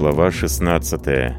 Глава 16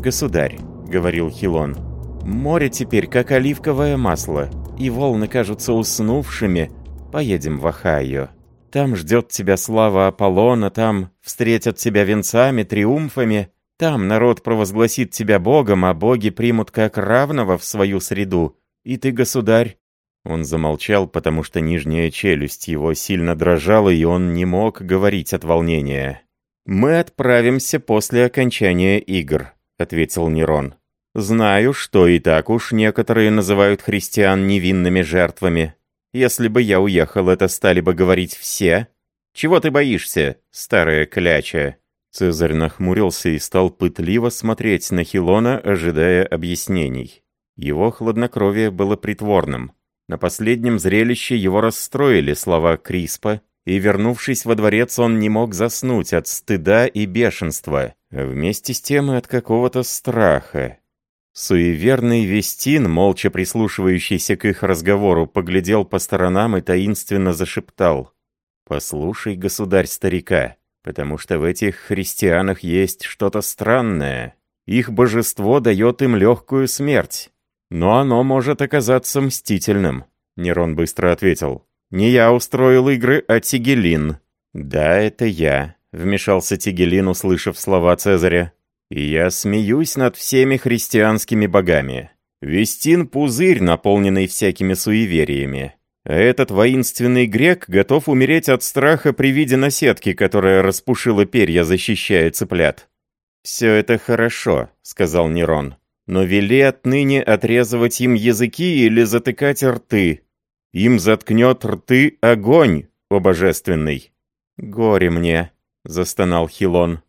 «Государь», — говорил Хилон, — «море теперь как оливковое масло, и волны кажутся уснувшими. Поедем в Ахайо. Там ждет тебя слава Аполлона, там встретят тебя венцами, триумфами, там народ провозгласит тебя богом, а боги примут как равного в свою среду. И ты, государь, он замолчал, потому что нижняя челюсть его сильно дрожала, и он не мог говорить от волнения. «Мы отправимся после окончания игр», — ответил Нерон. «Знаю, что и так уж некоторые называют христиан невинными жертвами. Если бы я уехал, это стали бы говорить все. Чего ты боишься, старая кляча?» Цезарь нахмурился и стал пытливо смотреть на Хилона, ожидая объяснений. Его хладнокровие было притворным. На последнем зрелище его расстроили слова Криспа, и, вернувшись во дворец, он не мог заснуть от стыда и бешенства, вместе с тем и от какого-то страха. Суеверный Вестин, молча прислушивающийся к их разговору, поглядел по сторонам и таинственно зашептал. «Послушай, государь старика, потому что в этих христианах есть что-то странное. Их божество дает им легкую смерть. «Но оно может оказаться мстительным», — Нерон быстро ответил. «Не я устроил игры, а Тигелин». «Да, это я», — вмешался Тигелин, услышав слова Цезаря. «И я смеюсь над всеми христианскими богами. Вестин — пузырь, наполненный всякими суевериями. А этот воинственный грек готов умереть от страха при виде наседки, которая распушила перья, защищая цыплят». «Все это хорошо», — сказал Нерон но вели отныне отрезывать им языки или затыкать рты. Им заткнет рты огонь, о божественный. «Горе мне», — застонал Хилон.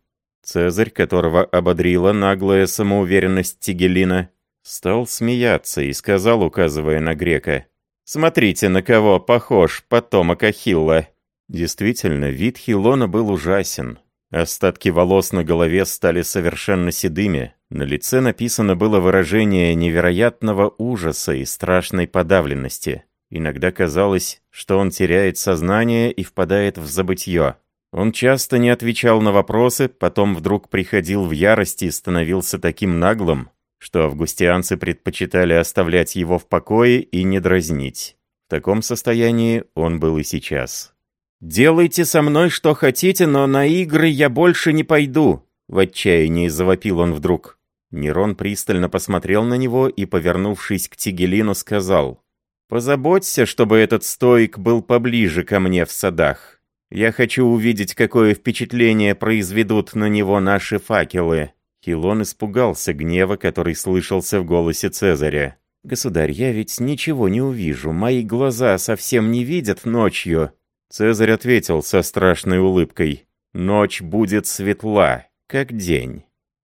Цезарь, которого ободрила наглая самоуверенность Тигелина, стал смеяться и сказал, указывая на грека, «Смотрите, на кого похож потомок Ахилла». Действительно, вид Хилона был ужасен. Остатки волос на голове стали совершенно седыми. На лице написано было выражение невероятного ужаса и страшной подавленности. Иногда казалось, что он теряет сознание и впадает в забытье. Он часто не отвечал на вопросы, потом вдруг приходил в ярость и становился таким наглым, что августианцы предпочитали оставлять его в покое и не дразнить. В таком состоянии он был и сейчас. «Делайте со мной что хотите, но на игры я больше не пойду!» В отчаянии завопил он вдруг. Нерон пристально посмотрел на него и, повернувшись к Тигелину, сказал, «Позаботься, чтобы этот стоик был поближе ко мне в садах. Я хочу увидеть, какое впечатление произведут на него наши факелы». Хилон испугался гнева, который слышался в голосе Цезаря. «Государь, я ведь ничего не увижу, мои глаза совсем не видят ночью». Цезарь ответил со страшной улыбкой. «Ночь будет светла, как день».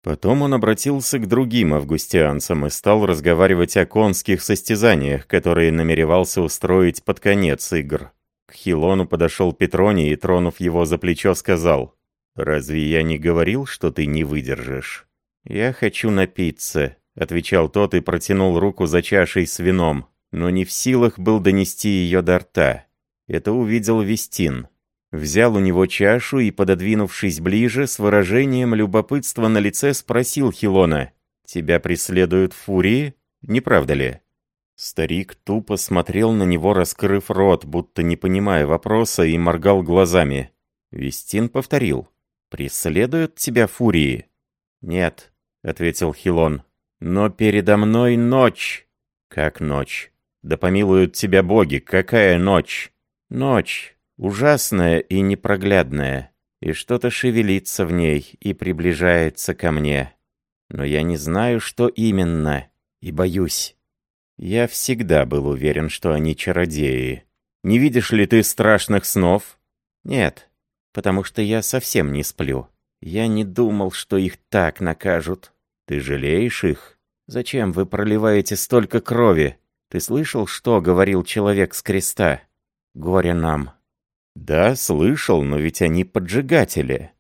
Потом он обратился к другим августианцам и стал разговаривать о конских состязаниях, которые намеревался устроить под конец игр. К Хилону подошел Петроний и, тронув его за плечо, сказал, «Разве я не говорил, что ты не выдержишь?» «Я хочу напиться», — отвечал тот и протянул руку за чашей с вином, но не в силах был донести ее до рта. Это увидел Вестин. Взял у него чашу и, пододвинувшись ближе, с выражением любопытства на лице спросил Хилона. «Тебя преследуют фурии? Не правда ли?» Старик тупо смотрел на него, раскрыв рот, будто не понимая вопроса, и моргал глазами. Вестин повторил. «Преследуют тебя фурии?» «Нет», — ответил Хилон. «Но передо мной ночь». «Как ночь?» «Да помилуют тебя боги, какая ночь?» Ночь, ужасная и непроглядная, и что-то шевелится в ней и приближается ко мне. Но я не знаю, что именно, и боюсь. Я всегда был уверен, что они чародеи. Не видишь ли ты страшных снов? Нет, потому что я совсем не сплю. Я не думал, что их так накажут. Ты жалеешь их? Зачем вы проливаете столько крови? Ты слышал, что говорил человек с креста? Горе нам. Да, слышал, но ведь они поджигатели.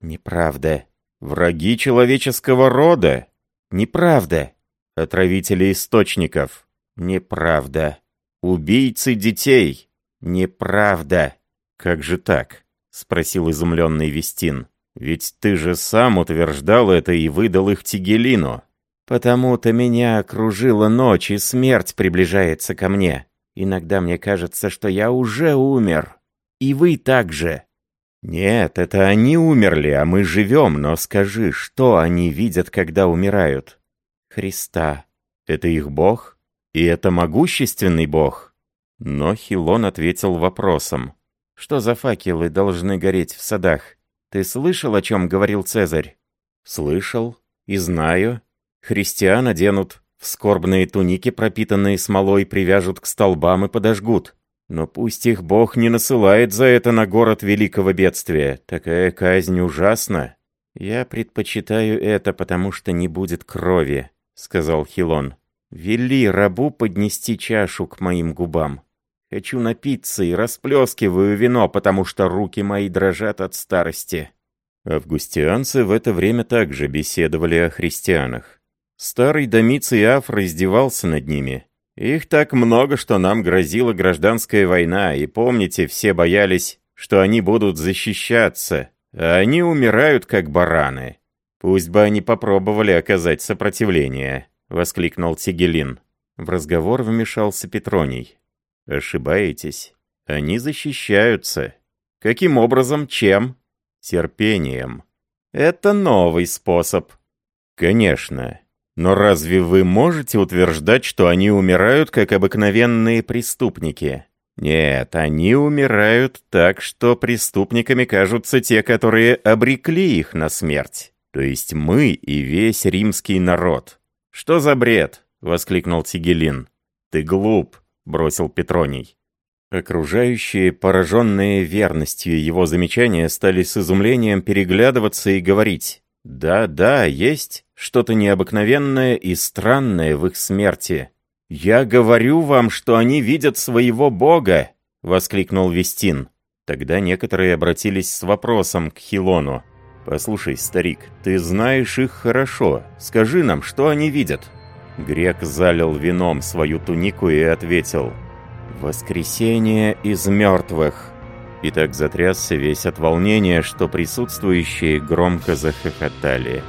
Неправда. Враги человеческого рода. Неправда. Отравители источников. Неправда. Убийцы детей. Неправда. Как же так? Спросил изумленный Вестин. Ведь ты же сам утверждал это и выдал их Тигелину. Потому-то меня окружила ночь, и смерть приближается ко мне. Иногда мне кажется, что я уже умер. И вы также. Нет, это они умерли, а мы живем, но скажи, что они видят, когда умирают? Христа. Это их Бог? И это могущественный Бог? Но Хилон ответил вопросом. Что за факелы должны гореть в садах? Ты слышал, о чем говорил Цезарь? Слышал и знаю. Христиан оденут в скорбные туники, пропитанные смолой, привяжут к столбам и подожгут. Но пусть их Бог не насылает за это на город великого бедствия. Такая казнь ужасна. Я предпочитаю это, потому что не будет крови, сказал Хилон. Вели рабу поднести чашу к моим губам. Хочу напиться и расплескиваю вино, потому что руки мои дрожат от старости». Августианцы в это время также беседовали о христианах. Старый Домиций Аф раздевался над ними. Их так много, что нам грозила гражданская война, и помните, все боялись, что они будут защищаться, а они умирают как бараны. Пусть бы они попробовали оказать сопротивление, воскликнул Тигелин. В разговор вмешался Петроний. Ошибаетесь. Они защищаются. Каким образом? Чем? Терпением. Это новый способ. Конечно. Но разве вы можете утверждать, что они умирают, как обыкновенные преступники? Нет, они умирают так, что преступниками кажутся те, которые обрекли их на смерть. То есть мы и весь римский народ. Что за бред? Воскликнул Тигелин. Ты глуп. — бросил Петроний. Окружающие, пораженные верностью его замечания, стали с изумлением переглядываться и говорить. «Да, да, есть что-то необыкновенное и странное в их смерти. Я говорю вам, что они видят своего Бога!» — воскликнул Вестин. Тогда некоторые обратились с вопросом к Хилону. «Послушай, старик, ты знаешь их хорошо. Скажи нам, что они видят?» Грек залил вином свою тунику и ответил «Воскресение из мертвых». И так затрясся весь от волнения, что присутствующие громко захохотали.